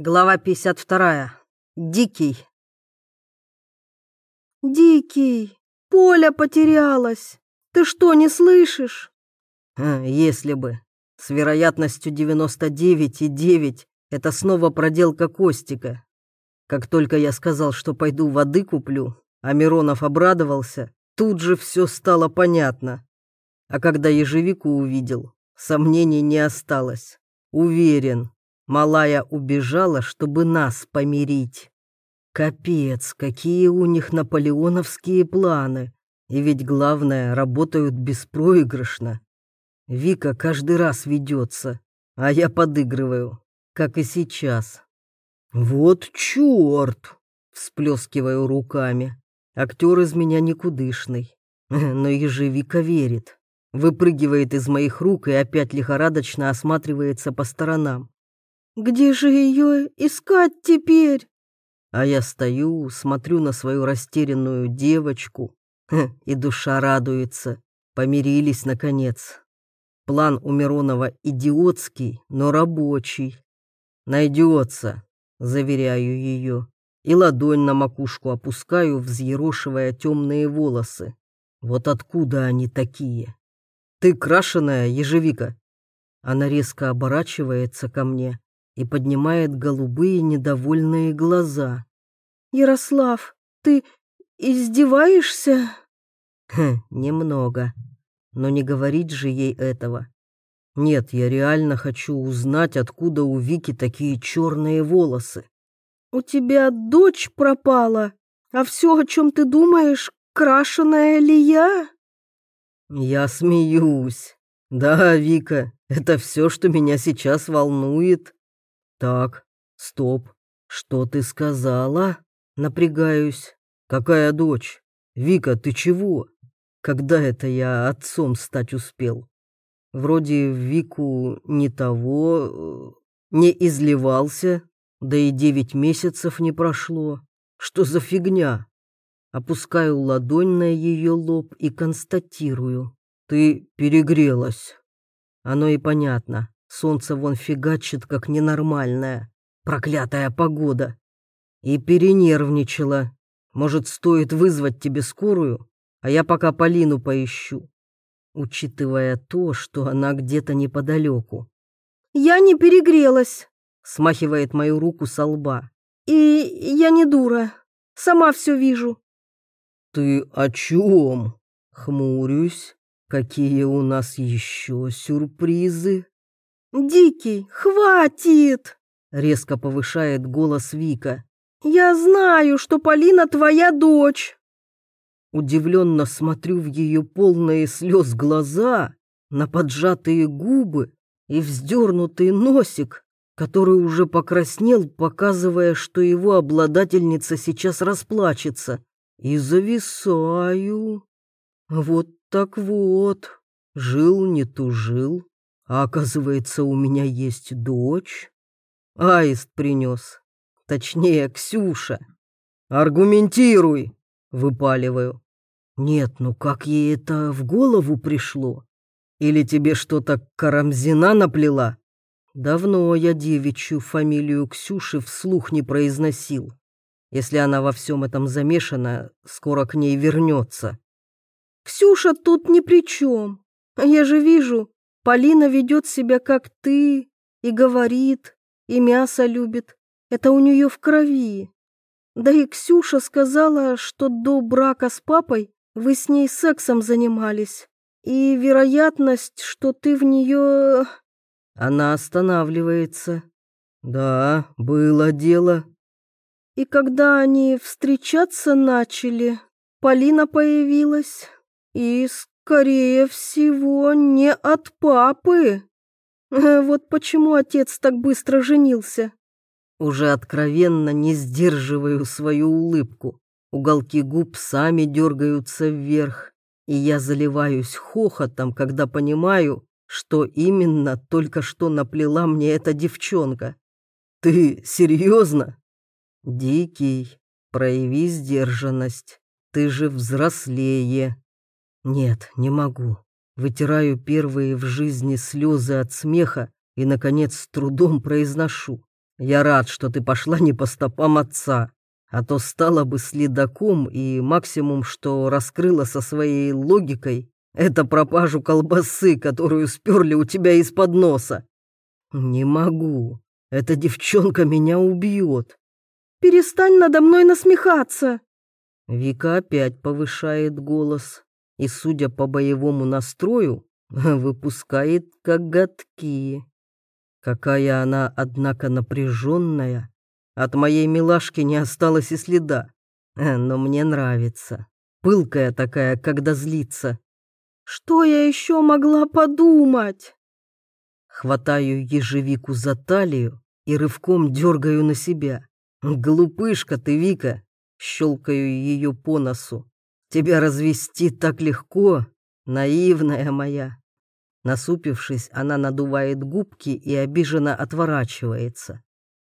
Глава 52. Дикий. Дикий, Поля потерялась. Ты что, не слышишь? А, если бы. С вероятностью 99,9 это снова проделка Костика. Как только я сказал, что пойду воды куплю, а Миронов обрадовался, тут же все стало понятно. А когда ежевику увидел, сомнений не осталось. Уверен, малая убежала, чтобы нас помирить. Капец, какие у них наполеоновские планы. И ведь главное, работают беспроигрышно. Вика каждый раз ведется, а я подыгрываю, как и сейчас. Вот черт! Всплескиваю руками. Актер из меня никудышный. Но ежевика верит. Выпрыгивает из моих рук и опять лихорадочно осматривается по сторонам. Где же ее искать теперь? А я стою, смотрю на свою растерянную девочку, и душа радуется. Помирились, наконец. План у Миронова идиотский, но рабочий. Найдется, заверяю ее, и ладонь на макушку опускаю, взъерошивая темные волосы. Вот откуда они такие? Ты крашеная, ежевика. Она резко оборачивается ко мне, и поднимает голубые недовольные глаза. «Ярослав, ты издеваешься?» «Хм, немного. Но не говорить же ей этого. Нет, я реально хочу узнать, откуда у Вики такие черные волосы». «У тебя дочь пропала, а все, о чем ты думаешь, крашеная ли я?» «Я смеюсь. Да, Вика, это все, что меня сейчас волнует». «Так, стоп. Что ты сказала?» Напрягаюсь. «Какая дочь? Вика, ты чего? Когда это я отцом стать успел? Вроде Вику не того, э, не изливался, да и девять месяцев не прошло. Что за фигня?» Опускаю ладонь на ее лоб и констатирую. «Ты перегрелась». Оно и понятно. Солнце вон фигачит, как ненормальное. Проклятая погода. И перенервничала. Может, стоит вызвать тебе скорую, а я пока Полину поищу. Учитывая то, что она где-то неподалеку. «Я не перегрелась», — смахивает мою руку со лба. «И я не дура. Сама все вижу». «Ты о чем?» — хмурюсь. «Какие у нас еще сюрпризы?» «Дикий, хватит!» — резко повышает голос Вика. «Я знаю, что Полина твоя дочь!» Удивленно смотрю в ее полные слез глаза, на поджатые губы и вздернутый носик, который уже покраснел, показывая, что его обладательница сейчас расплачется. И зависаю. Вот так вот, жил не тужил. А оказывается, у меня есть дочь. Аист принес. Точнее, Ксюша. Аргументируй, выпаливаю. Нет, ну как ей это в голову пришло? Или тебе что-то Карамзина наплела? Давно я девичью фамилию Ксюши вслух не произносил. Если она во всем этом замешана, скоро к ней вернется. Ксюша тут ни при чем. Я же вижу, Полина ведет себя как ты, и говорит, и мясо любит. Это у нее в крови. Да и Ксюша сказала, что до брака с папой вы с ней сексом занимались. И вероятность, что ты в нее... Она останавливается. Да, было дело. И когда они встречаться начали, Полина появилась. И Скорее всего, не от папы. Вот почему отец так быстро женился. Уже откровенно не сдерживаю свою улыбку. Уголки губ сами дергаются вверх, и я заливаюсь хохотом, когда понимаю, что именно только что наплела мне эта девчонка. Ты серьезно? Дикий, прояви сдержанность. Ты же взрослее. Нет, не могу. Вытираю первые в жизни слезы от смеха и, наконец, с трудом произношу. Я рад, что ты пошла не по стопам отца, а то стала бы следаком, и максимум, что раскрыла со своей логикой, это пропажу колбасы, которую сперли у тебя из-под носа. Не могу. Эта девчонка меня убьет. Перестань надо мной насмехаться. Вика опять повышает голос и, судя по боевому настрою, выпускает коготки. Какая она, однако, напряженная. От моей милашки не осталось и следа. Но мне нравится. Пылкая такая, когда злится. Что я еще могла подумать? Хватаю ежевику за талию и рывком дергаю на себя. Глупышка ты, Вика. Щелкаю ее по носу. Тебя развести так легко, наивная моя. Насупившись, она надувает губки и обиженно отворачивается.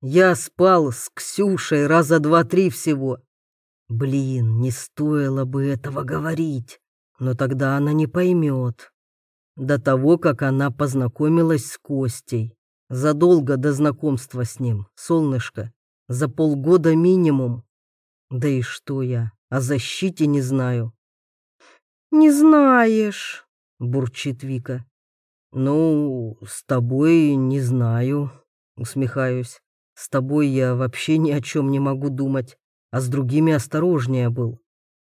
Я спал с Ксюшей раза два-три всего. Блин, не стоило бы этого говорить, но тогда она не поймет. До того, как она познакомилась с Костей. Задолго до знакомства с ним, солнышко. За полгода минимум. Да и что я, о защите не знаю. «Не знаешь», — бурчит Вика. «Ну, с тобой не знаю», — усмехаюсь. «С тобой я вообще ни о чем не могу думать, а с другими осторожнее был.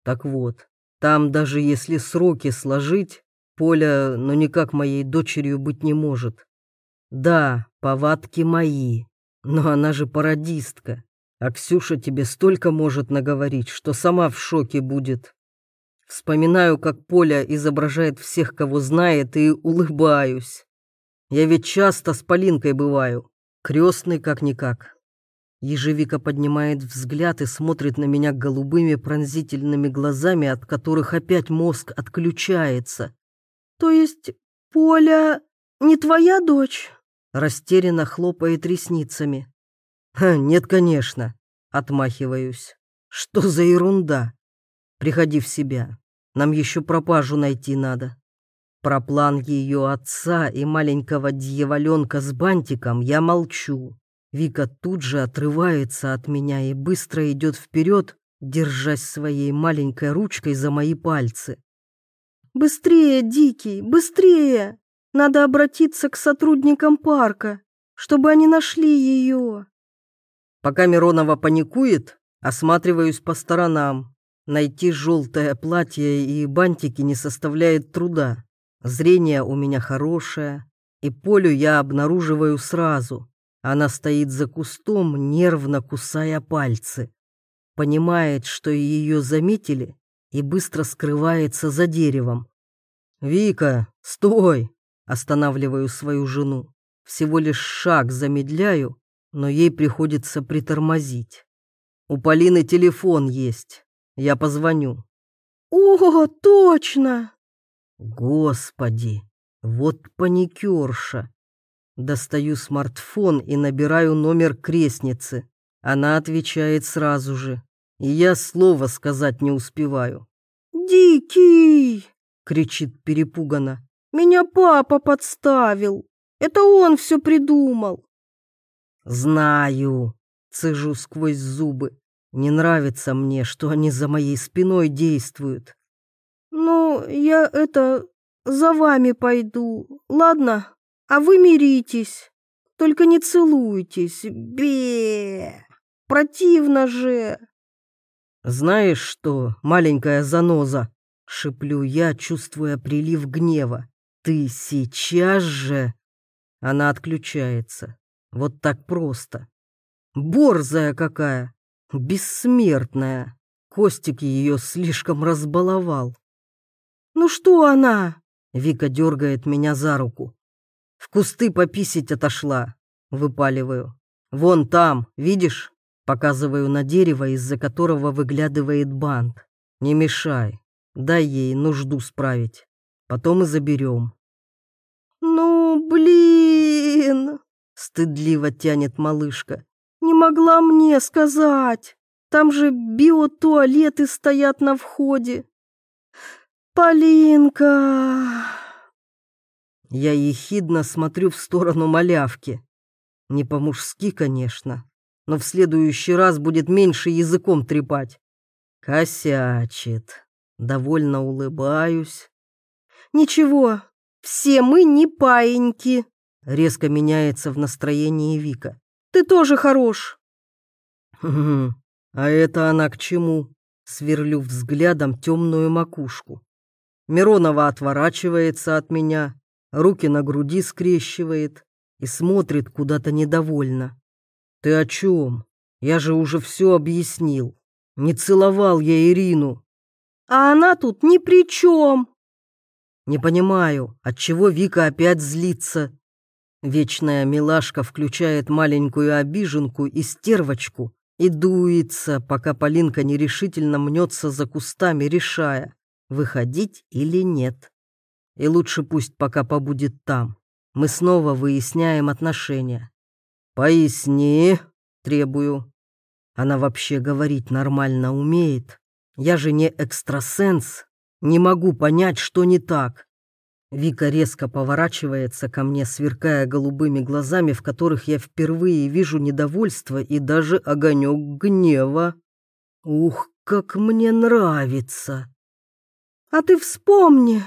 Так вот, там даже если сроки сложить, Поля, ну никак моей дочерью быть не может. Да, повадки мои, но она же пародистка, а Ксюша тебе столько может наговорить, что сама в шоке будет. Вспоминаю, как Поля изображает всех, кого знает, и улыбаюсь. Я ведь часто с Полинкой бываю, крестный как-никак. Ежевика поднимает взгляд и смотрит на меня голубыми пронзительными глазами, от которых опять мозг отключается. «То есть Поля не твоя дочь?» Растерянно хлопает ресницами. «Нет, конечно», — отмахиваюсь. «Что за ерунда? Приходи в себя. Нам еще пропажу найти надо. Про план ее отца и маленького дьяволенка с бантиком я молчу. Вика тут же отрывается от меня и быстро идет вперед, держась своей маленькой ручкой за мои пальцы. «Быстрее, Дикий, быстрее! Надо обратиться к сотрудникам парка, чтобы они нашли ее!» Пока Миронова паникует, осматриваюсь по сторонам. Найти желтое платье и бантики не составляет труда. Зрение у меня хорошее, и Полю я обнаруживаю сразу. Она стоит за кустом, нервно кусая пальцы. Понимает, что ее заметили, и быстро скрывается за деревом. «Вика, стой!» – останавливаю свою жену. Всего лишь шаг замедляю, но ей приходится притормозить. У Полины телефон есть. Я позвоню». «О, точно!» «Господи, вот паникерша!» Достаю смартфон и набираю номер крестницы. Она отвечает сразу же, и я слова сказать не успеваю. «Дикий!» — кричит перепуганно. «Меня папа подставил! Это он все придумал!» «Знаю!» — цежу сквозь зубы. Не нравится мне, что они за моей спиной действуют. Ну, я это за вами пойду, ладно? А вы миритесь. Только не целуйтесь. Бе! Противно же. Знаешь что, маленькая заноза, шиплю я, чувствуя прилив гнева. Ты сейчас же Она отключается. Вот так просто. Борзая какая. Бессмертная. Костик ее слишком разбаловал. «Ну что она?» Вика дергает меня за руку. «В кусты пописить отошла», — выпаливаю. «Вон там, видишь?» Показываю на дерево, из-за которого выглядывает бант. «Не мешай. Дай ей нужду справить. Потом и заберем». «Ну, блин!» — стыдливо тянет малышка. Не могла мне сказать. Там же биотуалеты стоят на входе. Полинка. Я ехидно смотрю в сторону малявки. Не по-мужски, конечно, но в следующий раз будет меньше языком трепать. Косячит. Довольно улыбаюсь. Ничего, все мы не паиньки. Резко меняется в настроении Вика. Ты тоже хорош. «Хм, а это она к чему? Сверлю взглядом темную макушку. Миронова отворачивается от меня, руки на груди скрещивает и смотрит куда-то недовольно. Ты о чем? Я же уже все объяснил. Не целовал я Ирину. А она тут ни при чем. Не понимаю, от чего Вика опять злится. Вечная милашка включает маленькую обиженку и стервочку и дуется, пока Полинка нерешительно мнется за кустами, решая, выходить или нет. И лучше пусть пока побудет там. Мы снова выясняем отношения. «Поясни», — требую. Она вообще говорить нормально умеет. Я же не экстрасенс, не могу понять, что не так. Вика резко поворачивается ко мне, сверкая голубыми глазами, в которых я впервые вижу недовольство и даже огонек гнева. Ух, как мне нравится! А ты вспомни,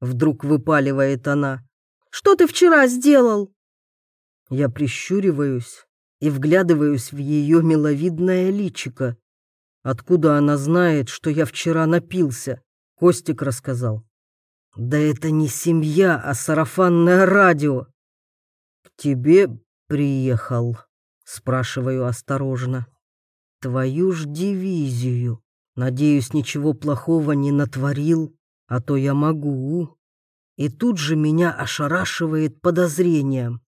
вдруг выпаливает она. Что ты вчера сделал? Я прищуриваюсь и вглядываюсь в ее миловидное личико. Откуда она знает, что я вчера напился? Костик рассказал. Да это не семья, а сарафанное радио. К тебе приехал, спрашиваю осторожно. Твою ж дивизию. Надеюсь, ничего плохого не натворил, а то я могу. И тут же меня ошарашивает подозрением.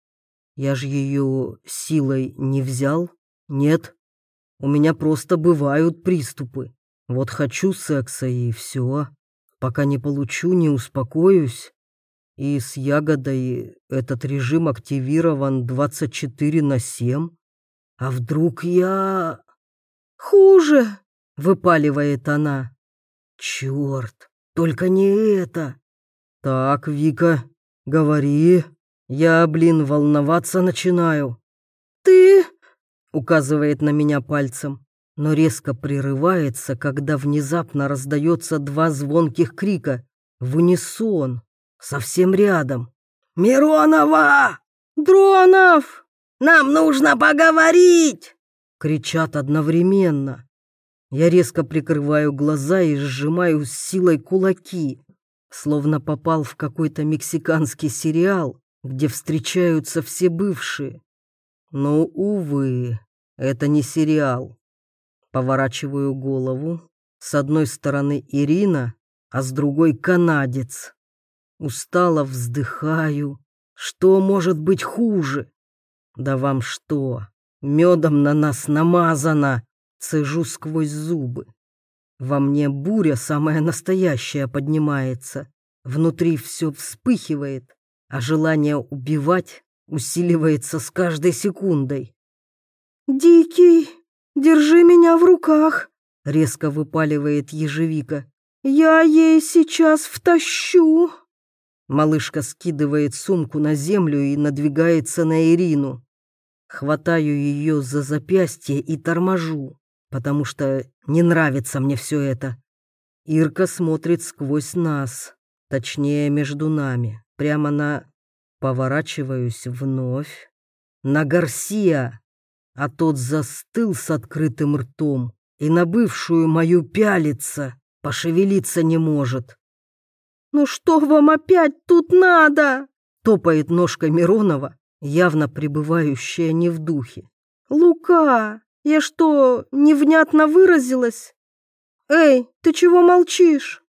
Я ж ее силой не взял? Нет. У меня просто бывают приступы. Вот хочу секса и все. Пока не получу, не успокоюсь. И с ягодой этот режим активирован 24 на 7. А вдруг я... Хуже, выпаливает она. Черт, только не это. Так, Вика, говори. Я, блин, волноваться начинаю. Ты... указывает на меня пальцем но резко прерывается, когда внезапно раздается два звонких крика в унисон, совсем рядом. «Миронова! Дронов! Нам нужно поговорить!» кричат одновременно. Я резко прикрываю глаза и сжимаю с силой кулаки, словно попал в какой-то мексиканский сериал, где встречаются все бывшие. Но, увы, это не сериал. Поворачиваю голову. С одной стороны Ирина, а с другой канадец. Устало вздыхаю. Что может быть хуже? Да вам что, медом на нас намазано, цежу сквозь зубы. Во мне буря самая настоящая поднимается. Внутри все вспыхивает, а желание убивать усиливается с каждой секундой. «Дикий!» Держи меня в руках!» — резко выпаливает ежевика. «Я ей сейчас втащу!» Малышка скидывает сумку на землю и надвигается на Ирину. Хватаю ее за запястье и торможу, потому что не нравится мне все это. Ирка смотрит сквозь нас, точнее, между нами, прямо на... Поворачиваюсь вновь. На Гарсия, а тот застыл с открытым ртом и на бывшую мою пялится, пошевелиться не может. «Ну что вам опять тут надо?» — топает ножкой Миронова, явно пребывающая не в духе. «Лука, я что, невнятно выразилась? Эй, ты чего молчишь?»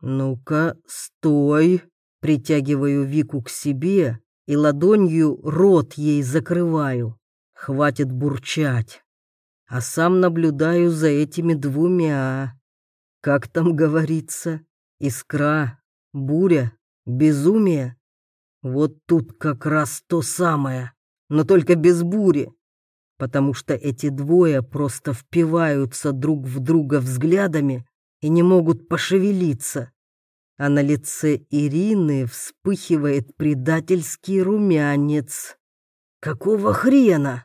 «Ну-ка, стой!» Притягиваю Вику к себе и ладонью рот ей закрываю. Хватит бурчать. А сам наблюдаю за этими двумя. Как там говорится? Искра, буря, безумие. Вот тут как раз то самое, но только без бури. Потому что эти двое просто впиваются друг в друга взглядами и не могут пошевелиться. А на лице Ирины вспыхивает предательский румянец. Какого хрена?